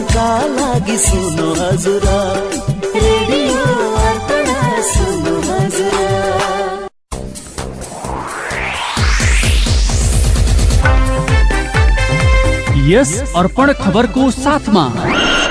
अर्पणका लागि सुनो हजुर रेडियो अर्पण सुन्नु हजुर यस अर्पण साथमा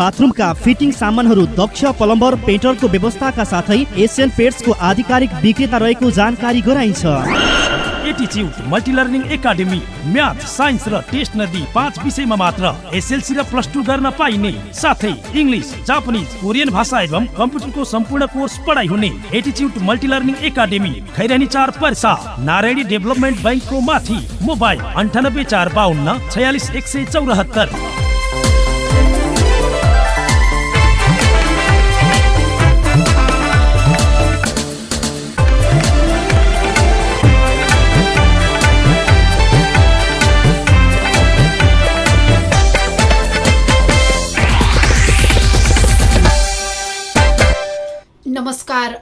बाथरुमका फिटिङ सामानहरू दक्ष प्लम्बर पेन्टरको व्यवस्थाका साथै एसियन पेट्सको आधिकारिक विक्रेता रहेको जानकारी गराइन्छ। एटिच्युड मल्टिलर्निङ एकाडेमी साइन्स र टेस्ट नदी मात्र र साथै कोरियन भाषा एवं कम्प्युटरको सम्पूर्ण कोर्स पढाइ हुने खैरानी चार पर्सा नारायणी डेभलपमेन्ट ब्याङ्कको माथि मोबाइल अन्ठानब्बे चार बाहन्न छयालिस एक सय चौरात्तर।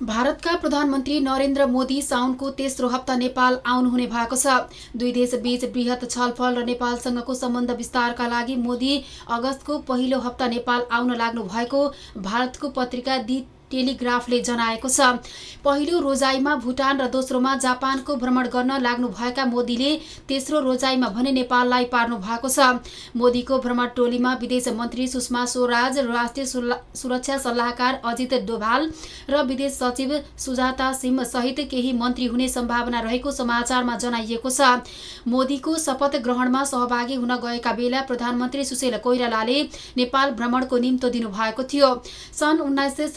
भारतका प्रधानमन्त्री नरेन्द्र मोदी साउनको तेस्रो हप्ता नेपाल आउनुहुने भएको छ। दुई देशबीच वृहत छलफल र नेपालसँगको सम्बन्ध विस्तारका लागि मोदी अगस्तको पहिलो हप्ता नेपाल आउन लाग्नु भएको भारतको पत्रिका दि टेलिग्राफले जनाएको छ। पहिलो रोजाइमा भुटान र दोस्रोमा जापानको भ्रमण गर्न लाग्नुभएका मोदीले तेस्रो रोजाइमा भने नेपाललाई पार्नु भएको छ। मोदीको भ्रमण टोलीमा विदेश मन्त्री सुषमा स्वराज राष्ट्रिय सुरक्षा सल्लाहकार अजित डोभाल र विदेश सचिव सुजाता सिंह सहित केही मन्त्री हुने सम्भावना रहेको समाचारमा जनाइएको छ। मोदीको शपथ ग्रहणमा सहभागी हुन गएका बेला प्रधानमन्त्री सुशील कोइरालाले नेपाल भ्रमणको निम्तो दिनुभएको थियो। सन् उन्नाइस सय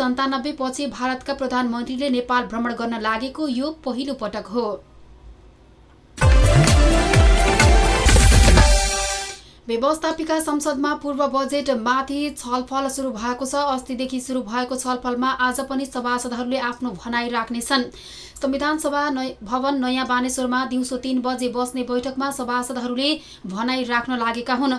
पछि भारतका प्रधानमन्त्रीले नेपाल भ्रमण गर्न लागेको यो पहिलो पटक हो। व्यवस्थापिका संसदमा पूर्व बजेट माथि छलफल सुरु भएको छ। अस्तिदेखि सुरु भएको छलफलमा आज पनि सभासदहरूले आफ्नो भनाइ राख्नेछन्। संविधान सभा भवन नयाँ बानेश्वरमा दिउँसो तीन बजे बस्ने बैठकमा सभासदहरूले भनाइ राख्न लागेका हुन्।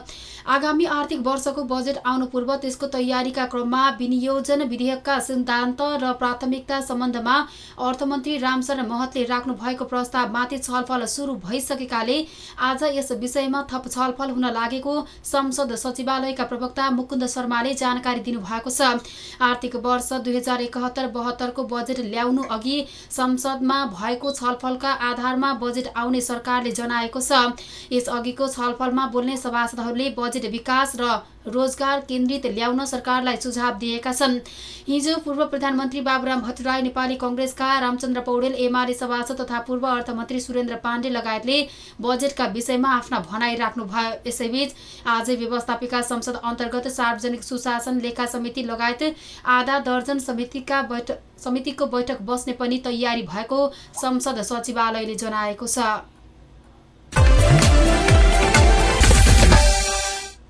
आगामी आर्थिक वर्षको बजेट आउनु पूर्व त्यसको तयारीका क्रममा विनियोजन विधेयकका सिद्धान्त र प्राथमिकता सम्बन्धमा अर्थमन्त्री रामशरण महतले राख्नु भएको प्रस्तावमाथि छलफल सुरु भइसकेकाले आज यस विषयमा थप छलफल हुन लागेको संसद सचिवालयका प्रवक्ता मुकुन्द शर्माले जानकारी दिनुभएको छ। आर्थिक वर्ष दुई हजार एकहत्तर बहत्तरको बजेट ल्याउनु अघि संसदमा भएको छलफलका आधारमा बजेट आउने सरकारले जनाएको छ। यसअघिको छलफलमा बोल्ने सभासदहरूले बजेट विकास र रोजगार केन्द्रित ल्याउन सरकारलाई सुझाव दिएका छन्। हिजो पूर्व प्रधानमन्त्री बाबुराम भट्टराई नेपाली कङ्ग्रेसका रामचन्द्र पौडेल एमाले सभासद तथा पूर्व अर्थमन्त्री सुरेन्द्र पाण्डे लगायतले बजेटका विषयमा आफ्ना भनाइ राख्नुभयो। यसैबीच आजै व्यवस्थापिका संसद अन्तर्गत सार्वजनिक सुशासन लेखा समिति लगायत आधा दर्जन समितिका बैठक समितिको बैठक बस्ने पनि तयारी भएको संसद सचिवालयले जनाएको छ।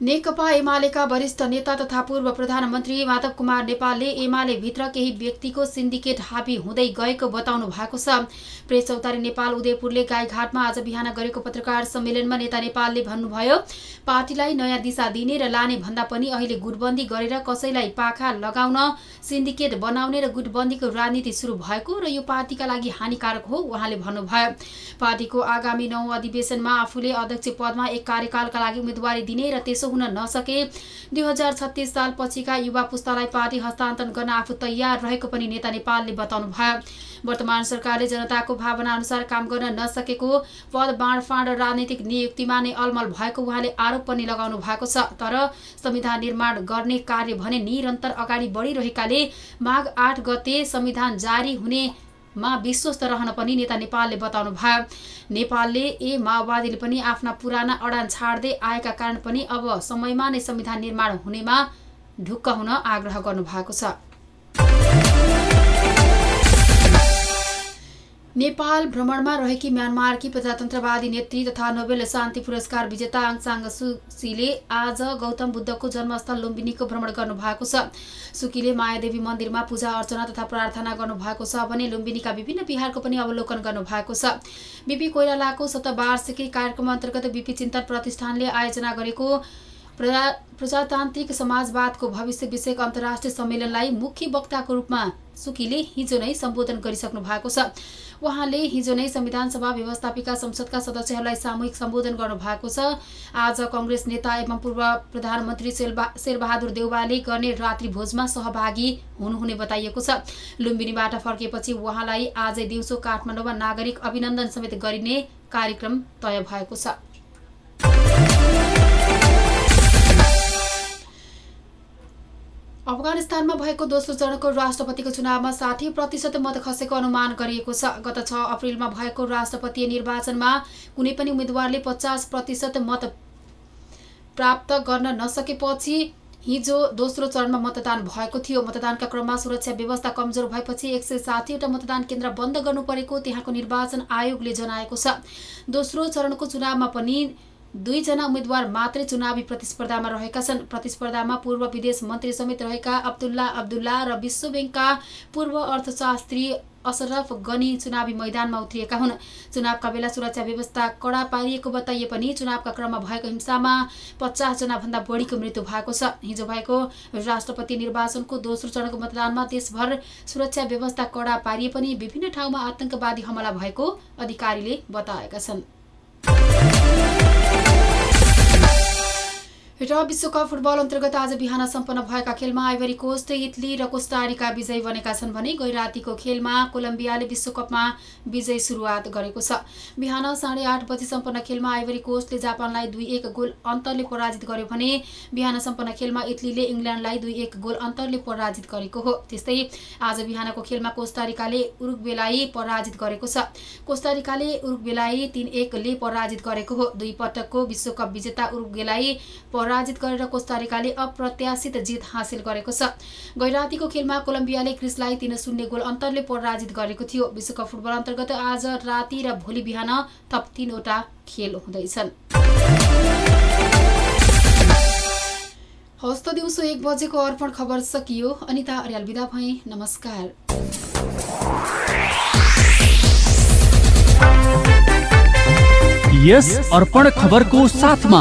नेकपा एमालेका वरिष्ठ नेता तथा पूर्व प्रधानमन्त्री माधव कुमार नेपालले एमाले भित्र केही व्यक्तिको सिन्डिकेट हाबी हुँदै गएको बताउनु भएको छ। प्रेस चौतारी नेपाल उदयपुरले गाईघाटमा आज बिहान गरेको पत्रकार सम्मेलनमा नेता नेपालले भन्नुभयो पार्टीलाई नयाँ दिशा दिने र लाने भन्दा पनि अहिले गुटबन्दी गरेर कसैलाई पाखा लगाउन सिन्डिकेट बनाउने र गुटबन्दीको राजनीति सुरु भएको र यो पार्टीका लागि हानिकारक हो उहाँले भन्नुभयो। पार्टीको आगामी नौ अधिवेशनमा आफूले अध्यक्ष पदमा एक कार्यकालका लागि उम्मेदवारी दिने र त्यसो हुन नसके। दुई हजार छत्तिस साल पछिका युवा पुस्तालाई पार्टी हस्तान्तरण गर्न आफू तयार रहेको पनि नेता नेपालले बताउनु वर्तमान सरकारले जनताको भावना अनुसार काम गर्न नसकेको पद बाँडफाँड राजनीतिक नियुक्तिमा नै अलमल भएको उहाँले आरोप पनि लगाउनु भएको छ। तर संविधान निर्माण गर्ने कार्य भने निरन्तर अगाडि बढिरहेकाले माघ आठ गते संविधान जारी हुने मा विश्वस्त रहन पनि नेता नेपालले बताउनु भयो। नेपालले ए माओवादीले पनि आफ्ना पुराना अडान छाड्दै आएका कारण पनि अब समयमा नै संविधान निर्माण हुनेमा ढुक्क हुन आग्रह गर्नु भएको छ। नेपाल भ्रमणमा रहेकी म्यानमारकी प्रजातन्त्रवादी नेत्री तथा नोबेल शान्ति पुरस्कार विजेता आङसाङ सुसीले आज गौतम बुद्धको जन्मस्थल लुम्बिनीको भ्रमण गर्नुभएको छ। सुकीले मायादेवी मन्दिरमा पूजा अर्चना तथा प्रार्थना गर्नुभएको छ भने लुम्बिनीका विभिन्न विहारको पनि अवलोकन गर्नुभएको छ। बिपी कोइरालाको शतवार्षिकी कार्यक्रम अन्तर्गत बिपी चिन्तन प्रतिष्ठानले आयोजना गरेको प्रजा प्रजातान्त्रिक समाजवादको भविष्य विषयक अन्तर्राष्ट्रिय सम्मेलनलाई मुख्य वक्ताको रूपमा सुकीले हिजो नै सम्बोधन गरिसक्नु भएको छ। उहाँले हिजो नै संविधान सभा व्यवस्थापिका संसदका सदस्यहरूलाई सामूहिक सम्बोधन गर्नुभएको छ। आज कङ्ग्रेस नेता एवं पूर्व प्रधानमन्त्री शेरबा शेरबहादुर देउवाले गर्ने रात्रि भोजमा सहभागी हुनुहुने बताइएको छ। लुम्बिनीबाट फर्किएपछि उहाँलाई आजै दिउँसो काठमाडौँमा नागरिक अभिनन्दन समेत गरिने कार्यक्रम तय भएको छ। अफगानिस्तानमा भएको दोस्रो चरणको राष्ट्रपतिको चुनावमा साठी प्रतिशत मत खसेको अनुमान गरिएको छ। गत छ अप्रिलमा भएको राष्ट्रपतीय निर्वाचनमा कुनै पनि उम्मेद्वारले पचास प्रतिशत मत प्राप्त गर्न नसकेपछि हिजो दोस्रो चरणमा मतदान भएको थियो। मतदानका क्रममा सुरक्षा व्यवस्था कमजोर भएपछि एक सय साठीवटा मतदान केन्द्र बन्द गर्नु परेको त्यहाँको निर्वाचन आयोगले जनाएको छ। दोस्रो चरणको चुनावमा पनि दुईजना उम्मेद्वार मात्रै चुनावी प्रतिस्पर्धामा रहेका छन्। प्रतिस्पर्धामा पूर्व विदेश मन्त्री समेत रहेका अब्दुल्ला अब्दुल्ला र विश्व ब्याङ्कका पूर्व अर्थशास्त्री अशरफ गनी चुनावी मैदानमा उत्रिएका हुन्। चुनावका बेला सुरक्षा व्यवस्था कडा पारिएको बताइए पनि चुनावका क्रममा भएको हिंसामा पचासजनाभन्दा बढीको मृत्यु भएको छ। हिजो भएको राष्ट्रपति निर्वाचनको दोस्रो चरणको मतदानमा देशभर सुरक्षा व्यवस्था कडा पारिए पनि विभिन्न ठाउँमा आतंकवादी हमला भएको अधिकारीले बताएका छन्। र विश्वकप फुटबल अन्तर्गत आज बिहान सम्पन्न भएका खेलमा आइभरी कोस्ट इटली र कोस्टारिका विजयी बनेका छन् भने गैरातीको खेलमा कोलम्बियाले विश्वकपमा विजय सुरुवात गरेको छ। बिहान साढे आठ बजी सम्पन्न खेलमा आइभरी कोस्टले जापानलाई दुई एक गोल अन्तरले पराजित गर्यो भने बिहान सम्पन्न खेलमा इटलीले इङ्ल्यान्डलाई दुई एक गोल अन्तरले पराजित गरेको हो। त्यस्तै आज बिहानको खेलमा कोस्टारिकाले उरुग्वेलाई पराजित गरेको छ। कोस्टारिकाले उरुग्वेलाई तिन एकले पराजित गरेको हो। दुई पटकको विश्वकप विजेता उरुग्वेलाई पराजित गरेर कोस्टारिकाले अप्रत्याशित जित हासिल गरेको छ। गैरातीको खेलमा कोलम्बियाले क्रिसलाई तीन शून्य गोल अन्तरले पराजित गरेको थियो। विश्वकप फुटबल अन्तर्गत आज राति र भोलि बिहान थप तीनवटा खेल हुँदैछन्। हस्त दिउँसो एक बजेको अर्पण खबर सकियो। अनिता अर्याल विदा भए। नमस्कार। यस अर्पण खबरको साथमा